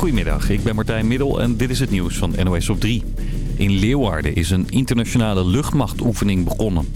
Goedemiddag, ik ben Martijn Middel en dit is het nieuws van NOS op 3. In Leeuwarden is een internationale luchtmachtoefening begonnen.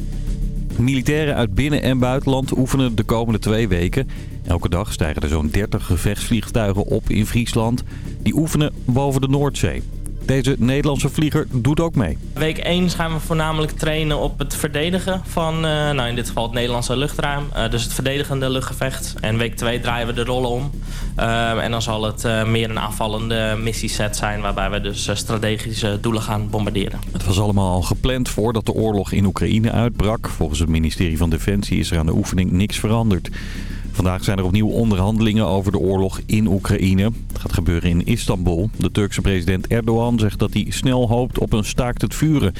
Militairen uit binnen- en buitenland oefenen de komende twee weken. Elke dag stijgen er zo'n 30 gevechtsvliegtuigen op in Friesland. Die oefenen boven de Noordzee. Deze Nederlandse vlieger doet ook mee. Week 1 gaan we voornamelijk trainen op het verdedigen van, uh, nou in dit geval het Nederlandse luchtruim. Uh, dus het verdedigende luchtgevecht. En week 2 draaien we de rollen om. Uh, en dan zal het meer een aanvallende missieset zijn waarbij we dus strategische doelen gaan bombarderen. Het was allemaal al gepland voordat de oorlog in Oekraïne uitbrak. Volgens het ministerie van Defensie is er aan de oefening niks veranderd. Vandaag zijn er opnieuw onderhandelingen over de oorlog in Oekraïne. Het gaat gebeuren in Istanbul. De Turkse president Erdogan zegt dat hij snel hoopt op een staakt het vuren.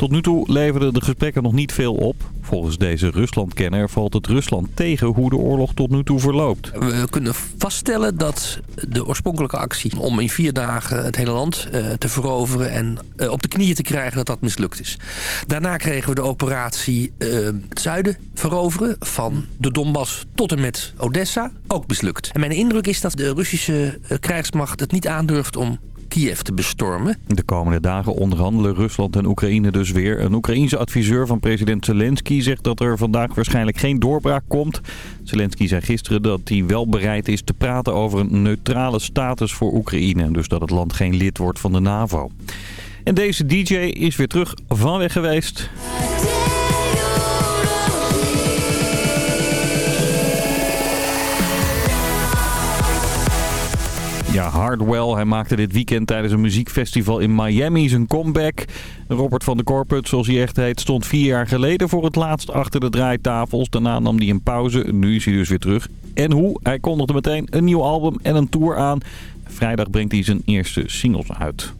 Tot nu toe leverden de gesprekken nog niet veel op. Volgens deze Ruslandkenner valt het Rusland tegen hoe de oorlog tot nu toe verloopt. We kunnen vaststellen dat de oorspronkelijke actie om in vier dagen het hele land uh, te veroveren en uh, op de knieën te krijgen, dat dat mislukt is. Daarna kregen we de operatie uh, het zuiden veroveren, van de Donbass tot en met Odessa, ook mislukt. En mijn indruk is dat de Russische krijgsmacht het niet aandurft om Kiev te bestormen. De komende dagen onderhandelen Rusland en Oekraïne dus weer. Een Oekraïense adviseur van president Zelensky zegt dat er vandaag waarschijnlijk geen doorbraak komt. Zelensky zei gisteren dat hij wel bereid is te praten over een neutrale status voor Oekraïne. Dus dat het land geen lid wordt van de NAVO. En deze DJ is weer terug van weg geweest. Ja, Hardwell. Hij maakte dit weekend tijdens een muziekfestival in Miami zijn comeback. Robert van de Corput, zoals hij echt heet, stond vier jaar geleden voor het laatst achter de draaitafels. Daarna nam hij een pauze. Nu is hij dus weer terug. En hoe? Hij kondigde meteen een nieuw album en een tour aan. Vrijdag brengt hij zijn eerste singles uit.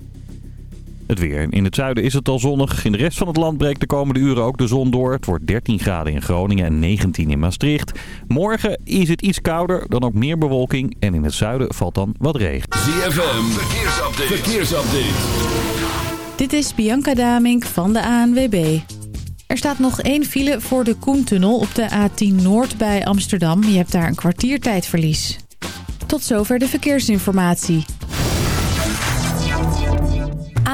Het weer. In het zuiden is het al zonnig. In de rest van het land breekt de komende uren ook de zon door. Het wordt 13 graden in Groningen en 19 in Maastricht. Morgen is het iets kouder, dan ook meer bewolking. En in het zuiden valt dan wat regen. ZFM, verkeersupdate. verkeersupdate. Dit is Bianca Damink van de ANWB. Er staat nog één file voor de Koentunnel op de A10 Noord bij Amsterdam. Je hebt daar een kwartiertijdverlies. Tot zover de verkeersinformatie.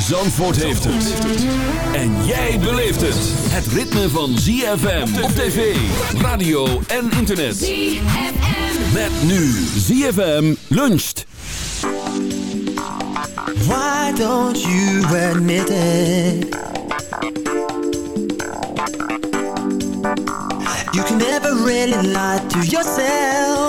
Zandvoort heeft het. En jij beleeft het. Het ritme van ZFM op tv, radio en internet. ZFM. Met nu ZFM luncht. Why don't you admit it? You can never really lie to yourself.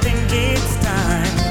Think it's time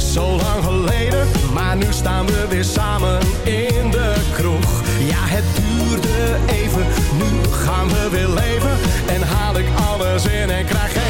Zo lang geleden, maar nu staan we weer samen in de kroeg. Ja, het duurde even, nu gaan we weer leven. En haal ik alles in en krijg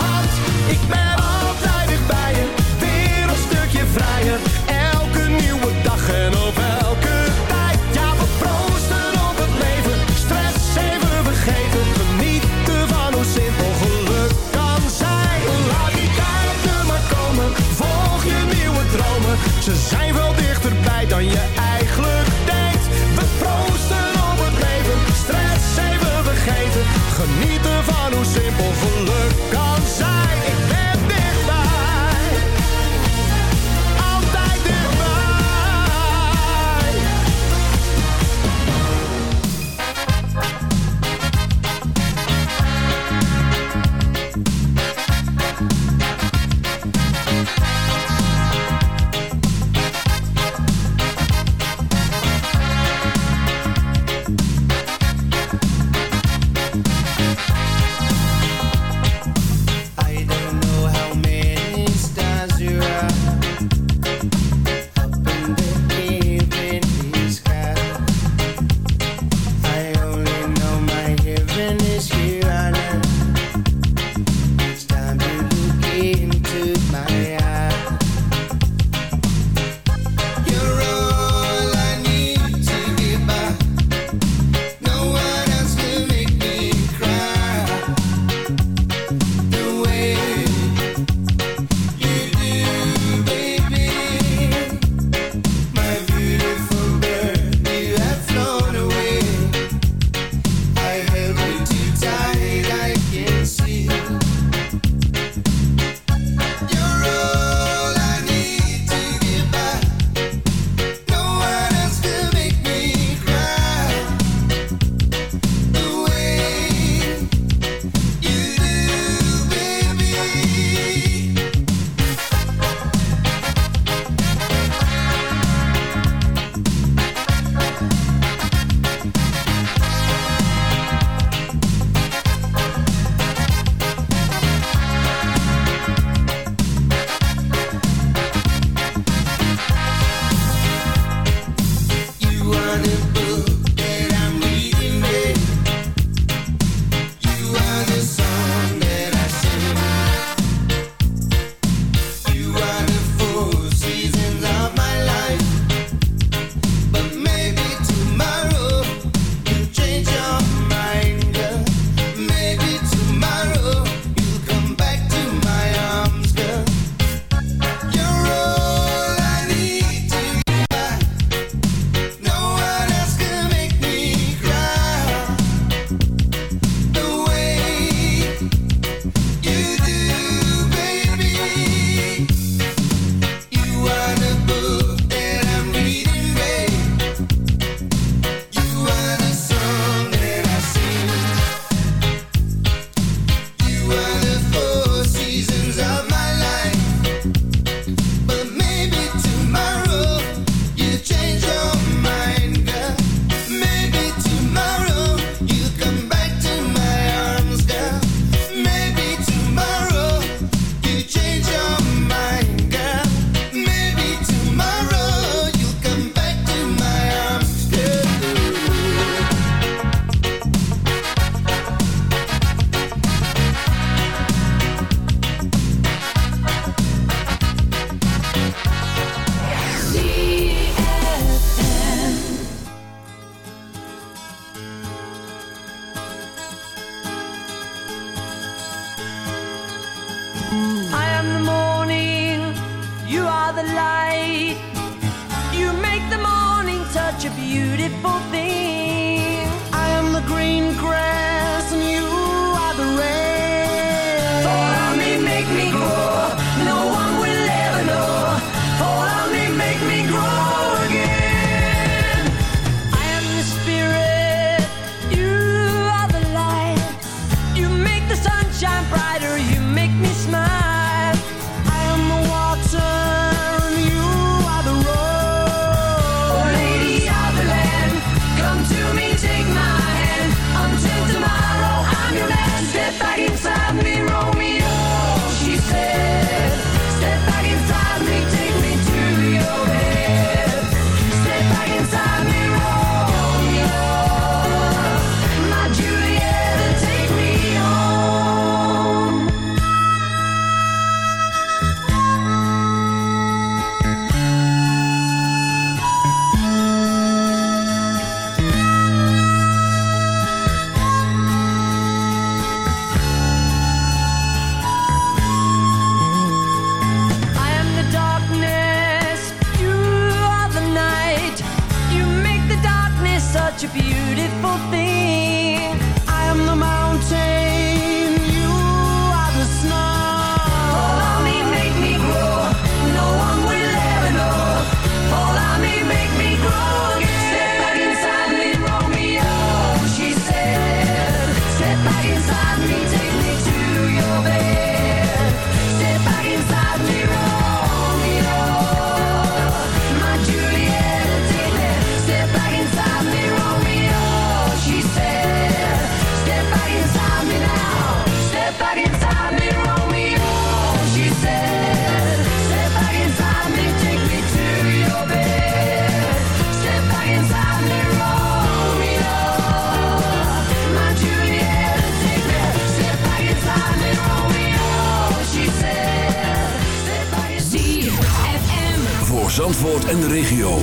Voor Zandvoort en de regio.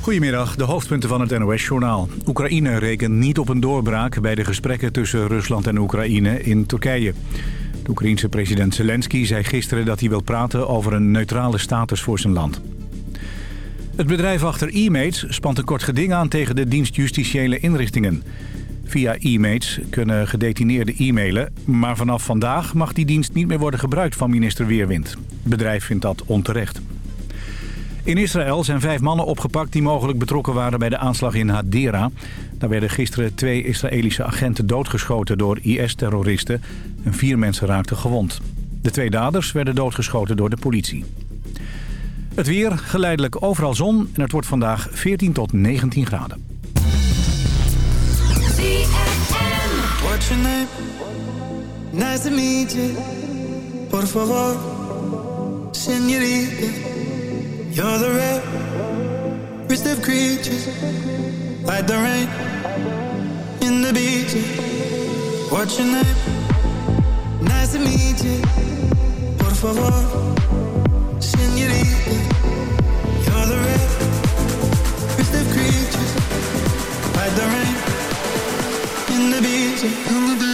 Goedemiddag, de hoofdpunten van het NOS-journaal. Oekraïne rekent niet op een doorbraak bij de gesprekken tussen Rusland en Oekraïne in Turkije. De Oekraïense president Zelensky zei gisteren dat hij wil praten over een neutrale status voor zijn land. Het bedrijf achter e-mates spant een kort geding aan tegen de dienst justitiële inrichtingen. Via e-mates kunnen gedetineerden e-mailen, maar vanaf vandaag mag die dienst niet meer worden gebruikt van minister Weerwind. Het bedrijf vindt dat onterecht. In Israël zijn vijf mannen opgepakt die mogelijk betrokken waren bij de aanslag in Hadera. Daar werden gisteren twee Israëlische agenten doodgeschoten door IS-terroristen en vier mensen raakten gewond. De twee daders werden doodgeschoten door de politie. Het weer, geleidelijk overal zon en het wordt vandaag 14 tot 19 graden. You're the rarest of creatures. Like the rain in the beach. What's your name? Nice to meet you. Por favor, señorita. You're the rarest of creatures. Like the rain in the beach.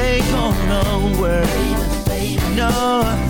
They gonna work. No.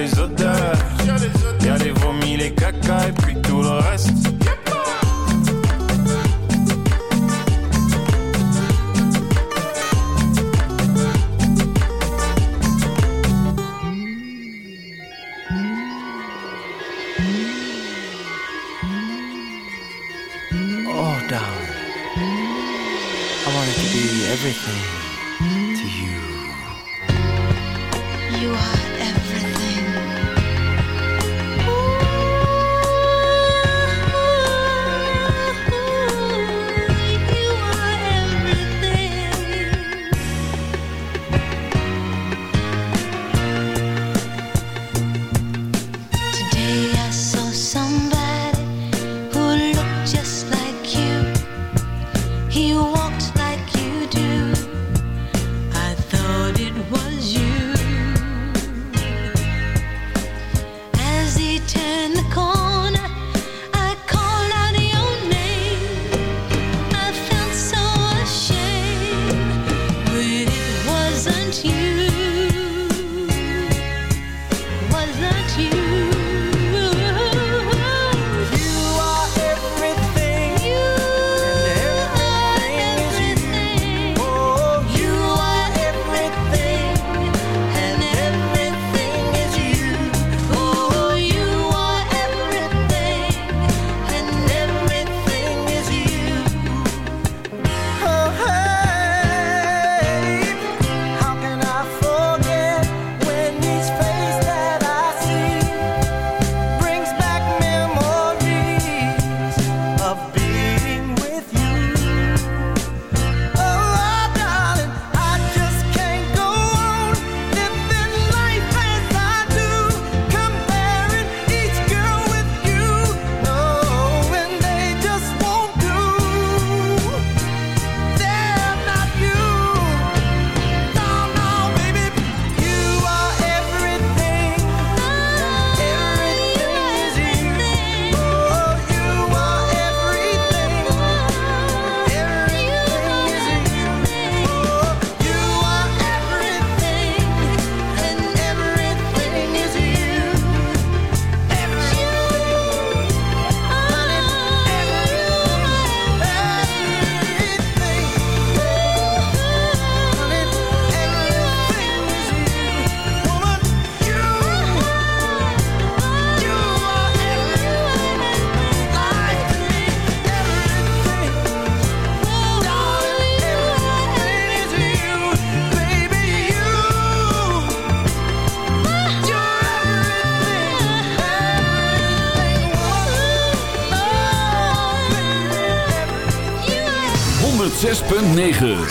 les autres. 9.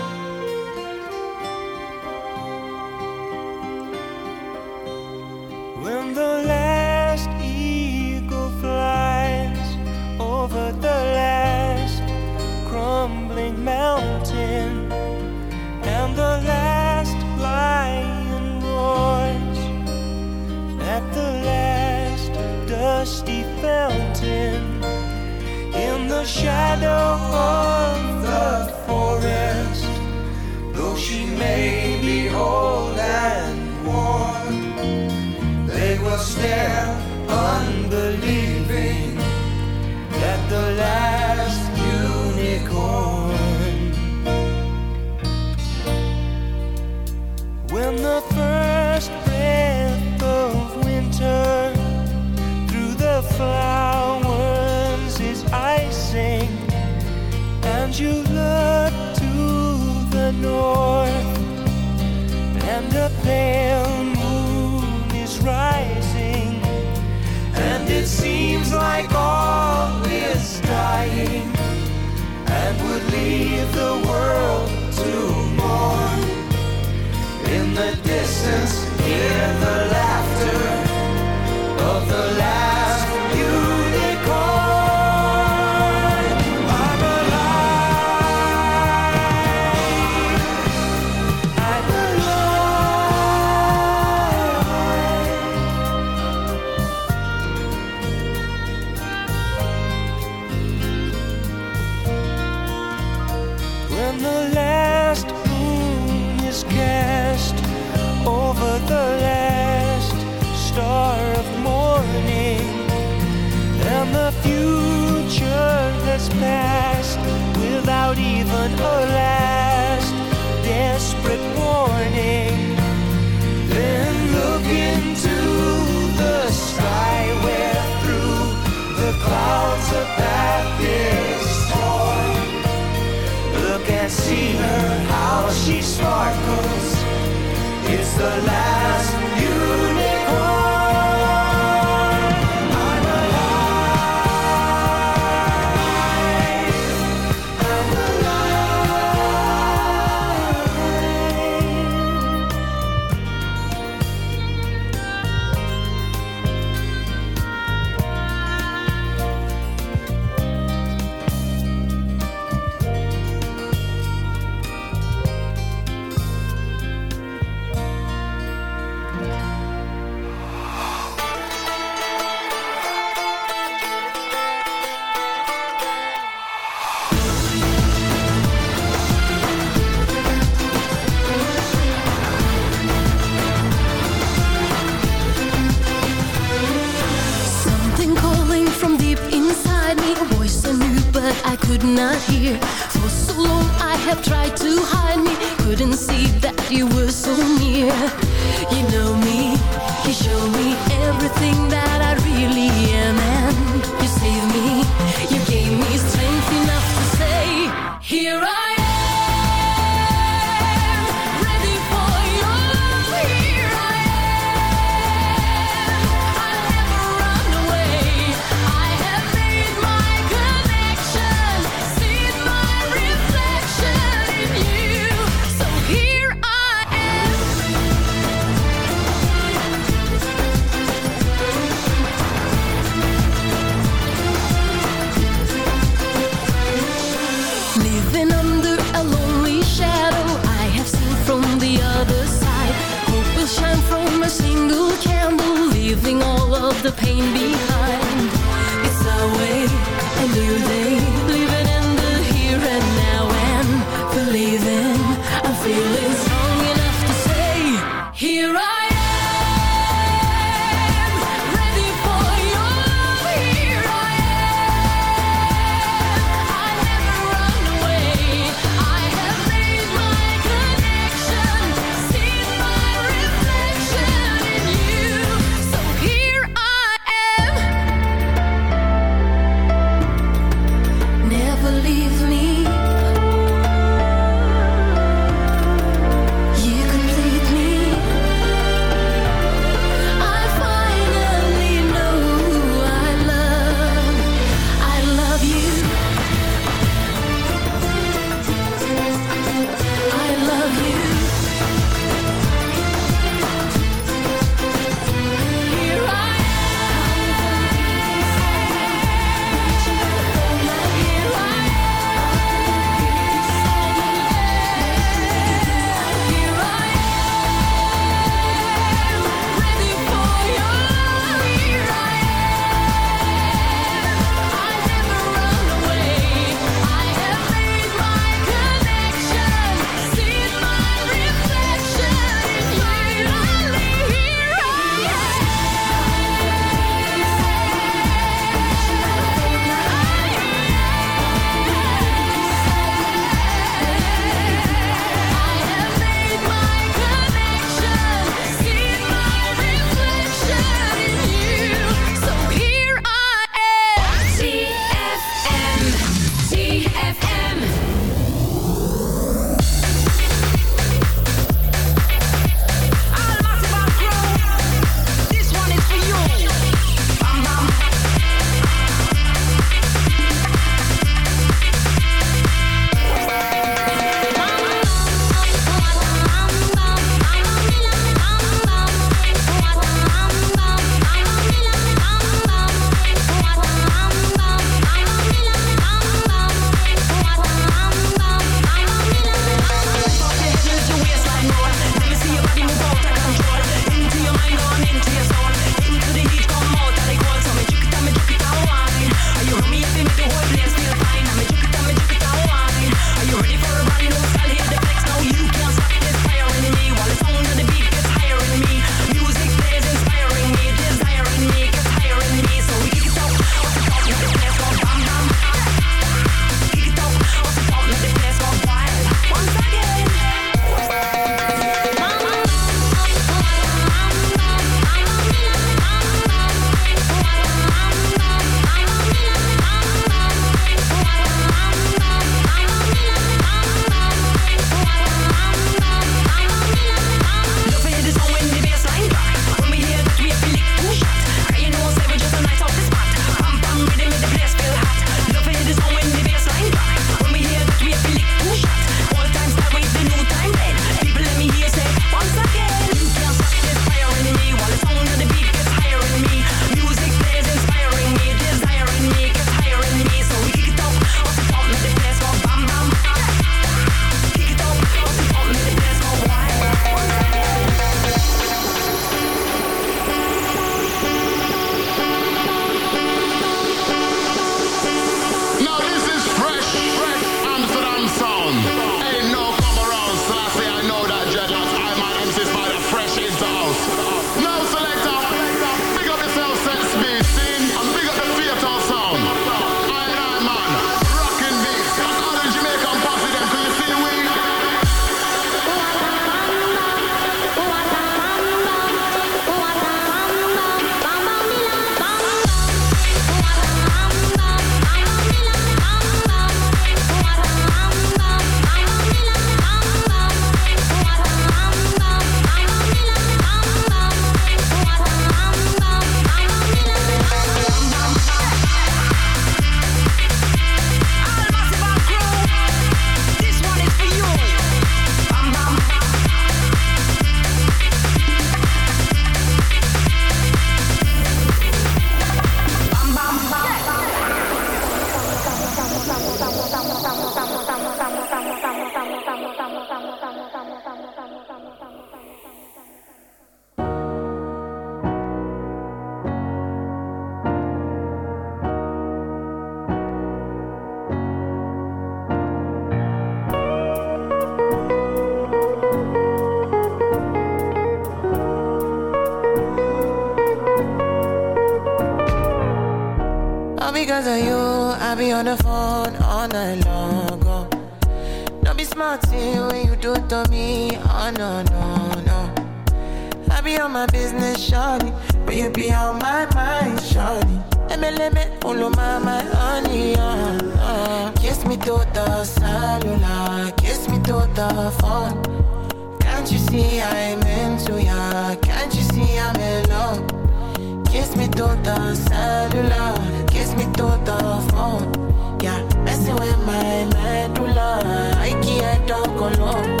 The cellular, kiss me through the phone. Yeah, messing with my medulla. I can't talk alone.